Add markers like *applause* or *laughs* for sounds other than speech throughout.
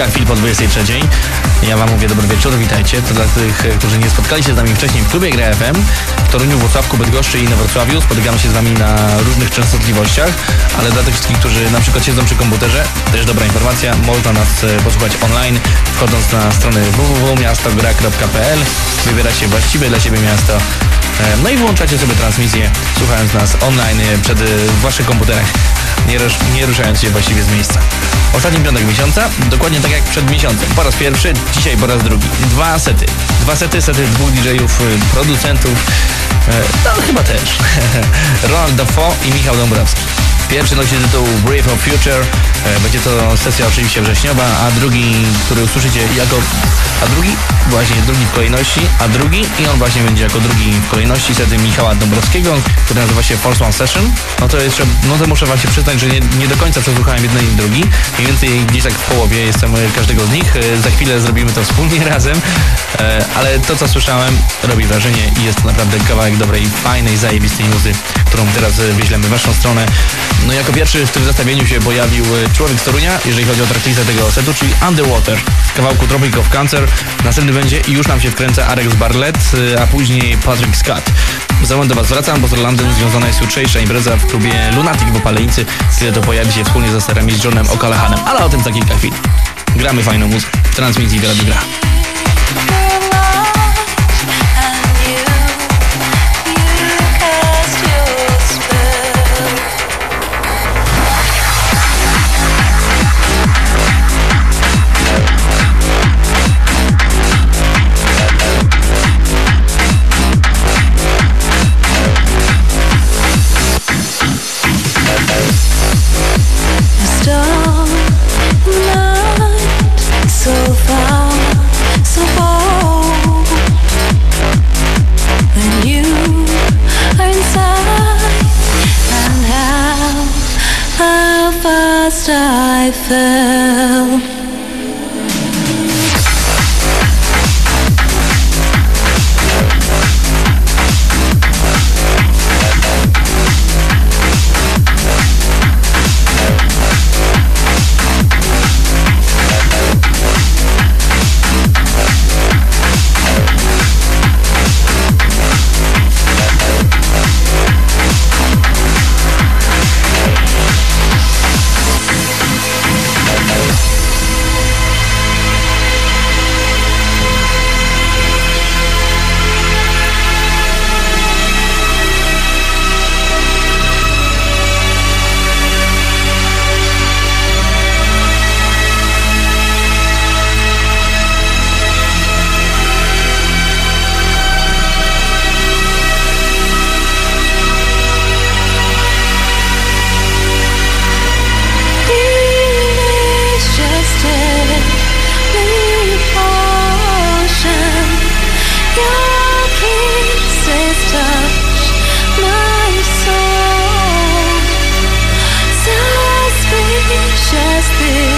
Kilka chwil po 23. Ja Wam mówię dobry wieczór, witajcie. To dla tych, którzy nie spotkali się z nami wcześniej w klubie Gra FM, w Toruniu, Włocławku, Bydgoszczy i na Wrocławiu. Spotykamy się z Wami na różnych częstotliwościach, ale dla tych wszystkich, którzy na przykład siedzą przy komputerze, też dobra informacja, można nas e, posłuchać online, wchodząc na stronę www.miastogra.pl, wybieracie właściwe dla siebie miasto, e, no i włączacie sobie transmisję, słuchając nas online e, przed Waszych komputerach, nie, rusz, nie ruszając się właściwie z miejsca. Ostatni piątek miesiąca, dokładnie tak jak przed miesiącem. Po raz pierwszy, dzisiaj po raz drugi. Dwa sety. Dwa sety, sety dwóch DJ-ów, producentów. No chyba też. *laughs* Ronald Dafoe i Michał Dąbrowski. Pierwszy nosi tytuł Brave of Future. Będzie to sesja oczywiście wrześniowa, a drugi, który usłyszycie jako... A drugi? Właśnie drugi w kolejności, a drugi i on właśnie będzie jako drugi w kolejności sety Michała Dąbrowskiego, który nazywa się Force One Session. No to jeszcze, no to muszę właśnie przyznać, że nie, nie do końca przesłuchałem jeden i drugi. Mniej więcej gdzieś tak w połowie jestem każdego z nich. Za chwilę zrobimy to wspólnie *laughs* razem, ale to co słyszałem robi wrażenie i jest to naprawdę kawałek dobrej, fajnej, zajebistej muzy, którą teraz wyślemy w waszą stronę. No jako pierwszy w tym zestawieniu się pojawił człowiek z Torunia, jeżeli chodzi o tracklistę tego setu, czyli Underwater z kawałku Tropic of Cancer. Następny będzie i już nam się wkręca Alex Barlett, a później Patrick Scott. Za moment do Was wracam, bo z Orlandem związana jest jutrzejsza impreza w klubie Lunatic w Opaleńcy, kiedy to pojawi się wspólnie ze starami z Johnem O'Callahanem, ale o tym za kilka chwil. Gramy fajną muzykę w transmisji Wielady Gra. I fell. this.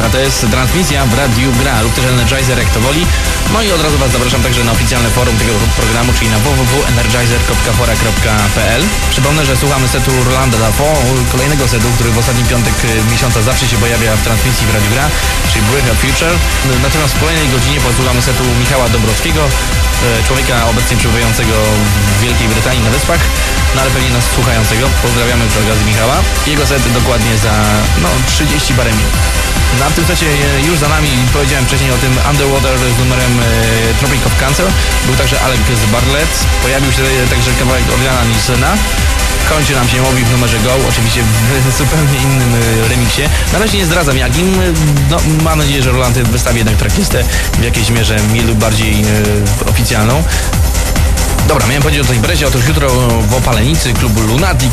A to jest transmisja w Radiu Gra lub też Energizer jak to woli. No i od razu Was zapraszam także na oficjalne forum tego programu, czyli na www.energizer.fora.pl. Przypomnę, że słuchamy setu Rolanda Dafoe, kolejnego setu, który w ostatni piątek y, miesiąca zawsze się pojawia w transmisji w Radiu Gra, czyli Breath of Future. Natomiast w kolejnej godzinie posłuchamy setu Michała Dobrowskiego, y, człowieka obecnie przebywającego w Wielkiej Brytanii na Wyspach, no ale pewnie nas słuchającego. Pozdrawiamy przy okazji Michała. Jego set dokładnie za no, 30 parę minut. Na tym secie e, już za nami, powiedziałem wcześniej o tym Underwater z numerem e, Tropic of Cancer. Był także Alex Bartlett. Pojawił się także kawałek Organa Nilsena. Kończy nam się Mobi w numerze Go, oczywiście w zupełnie innym e, remiksie. Na razie nie zdradzam jakim. No, mam nadzieję, że Roland wystawi jednak trackistę w jakiejś mierze lub bardziej e, oficjalną. Dobra, miałem powiedzieć o tej imprezie. Otóż jutro w Opalenicy klubu Lunatic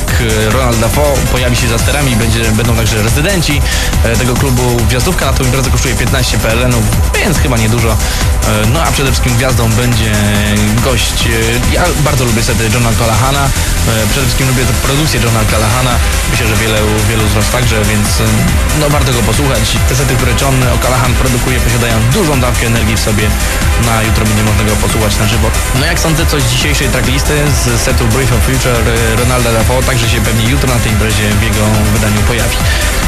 Ronald Dafoe pojawi się za sterami. Będzie, będą także rezydenci e, tego klubu. Gwiazdówka na tą imprezę kosztuje 15 PLN-ów, więc chyba niedużo. E, No a przede wszystkim gwiazdą będzie gość. e, Ja bardzo lubię sety Johna Callahana. E, Przede wszystkim lubię produkcję Johna Callahana. Myślę, że wiele, wielu z Was także, więc e, no warto go posłuchać. Te sety, które John O'Callaghan produkuje, posiadają dużą dawkę energii w sobie. Na jutro będzie można go posłuchać na żywo. No jak sądzę, coś dzisiejszej tracklisty z setu Brief of Future e, Ronalda Dafoe także się pewnie jutro na tej imprezie w jego wydaniu pojawi.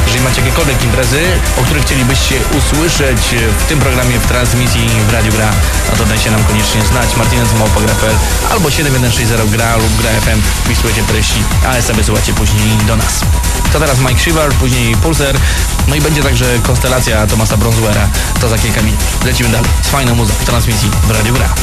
Jeżeli macie jakiekolwiek imprezy, o których chcielibyście usłyszeć w tym programie w transmisji w Radiu Gra, no to dajcie nam koniecznie znać. Martinez Małpa.pl albo 7160 Gra lub Gra FM. Wpisujecie treści, a sobie wysyłacie później do nas. To teraz Mike Shiver, później Pulser, no i będzie także konstelacja Tomasa Bronzuera. To za kilka minut. Lecimy dalej z fajną muzyką w transmisji w Radiu Gra.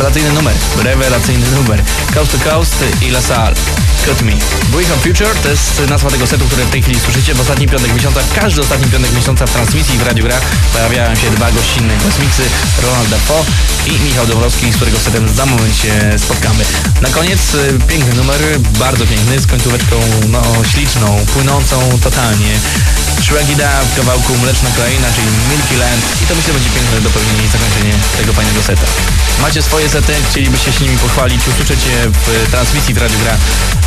Rewelacyjny numer, rewelacyjny numer. Coast to Coast i La Salle. Cut Me. Of Future to jest nazwa tego setu, który w tej chwili słyszycie. W ostatni piątek miesiąca, każdy ostatni piątek miesiąca w transmisji w Radiu Gra pojawiają się dwa gościnne kosmiksy, Ronald Dafoe i Michał Dąbrowski, z którego setem za moment się spotkamy. Na koniec y, piękny numer, bardzo piękny, z końcóweczką no, śliczną, płynącą totalnie. Shaggy w kawałku Mleczna Kraina, czyli Milky Land i to myślę będzie piękne dopełnienie i zakończenie tego fajnego seta. Macie swoje sety, chcielibyście się nimi pochwalić, usłyszeć je w transmisji w Radiu Gra.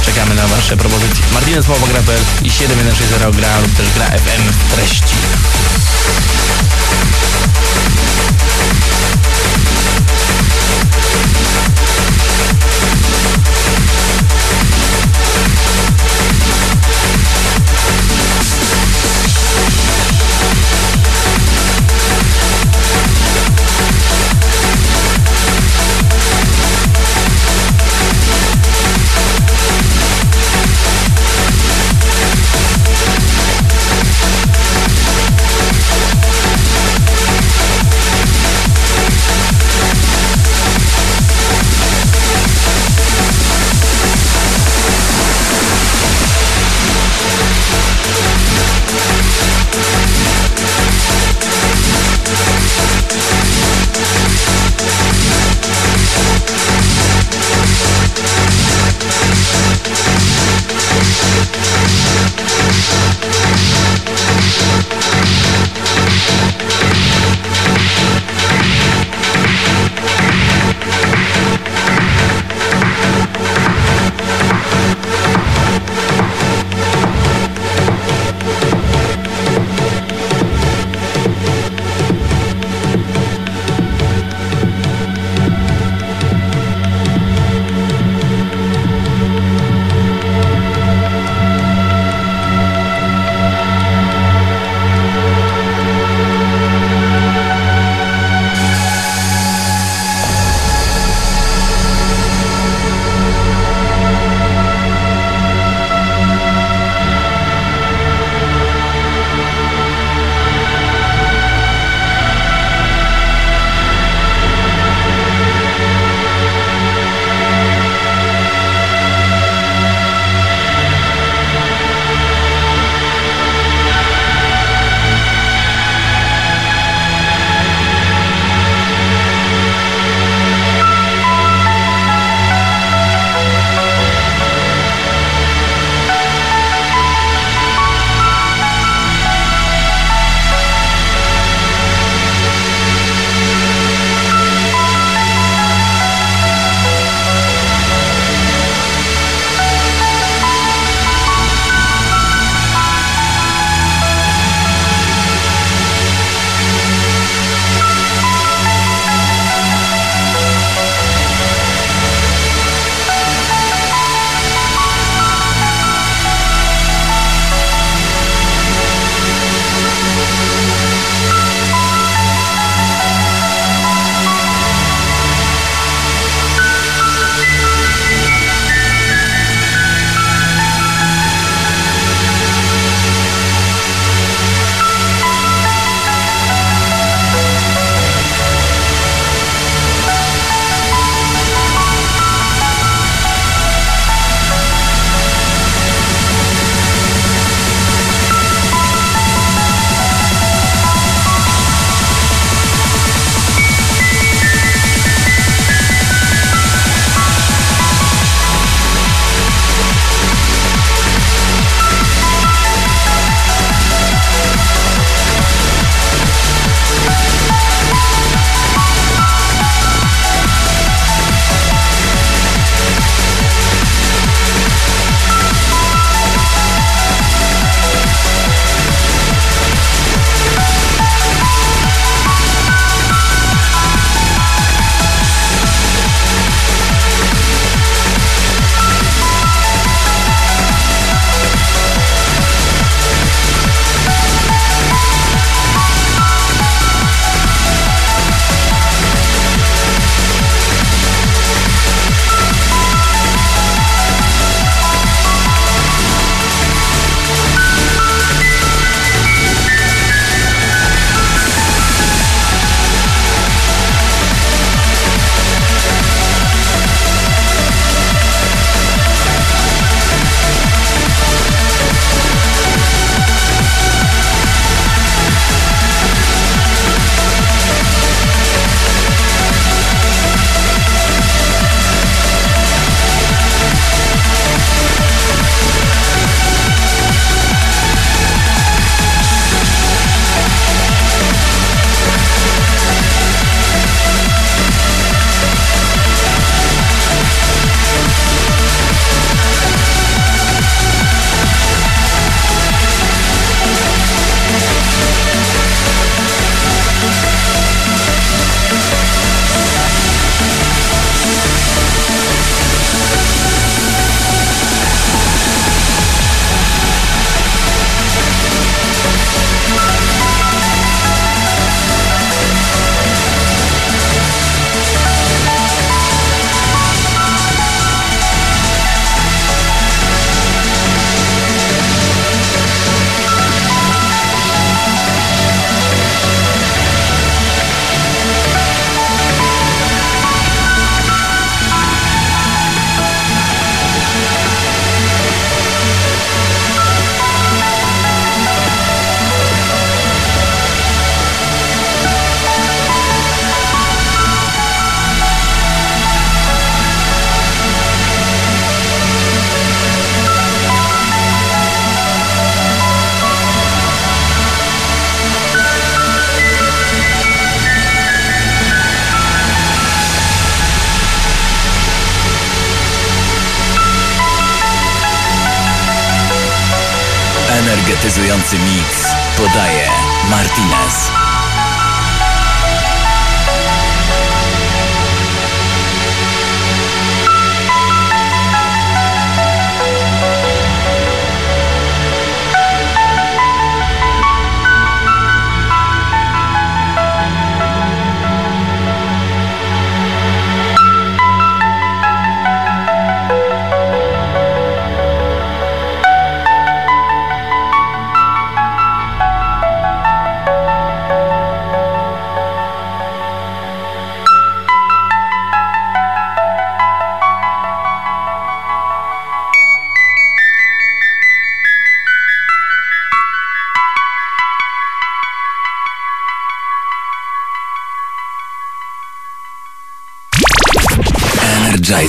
Czekamy na Wasze propozycje. Martinez Gra.pl i 7160 Gra lub też Gra FM w treści.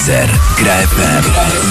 Energizer Gra FM.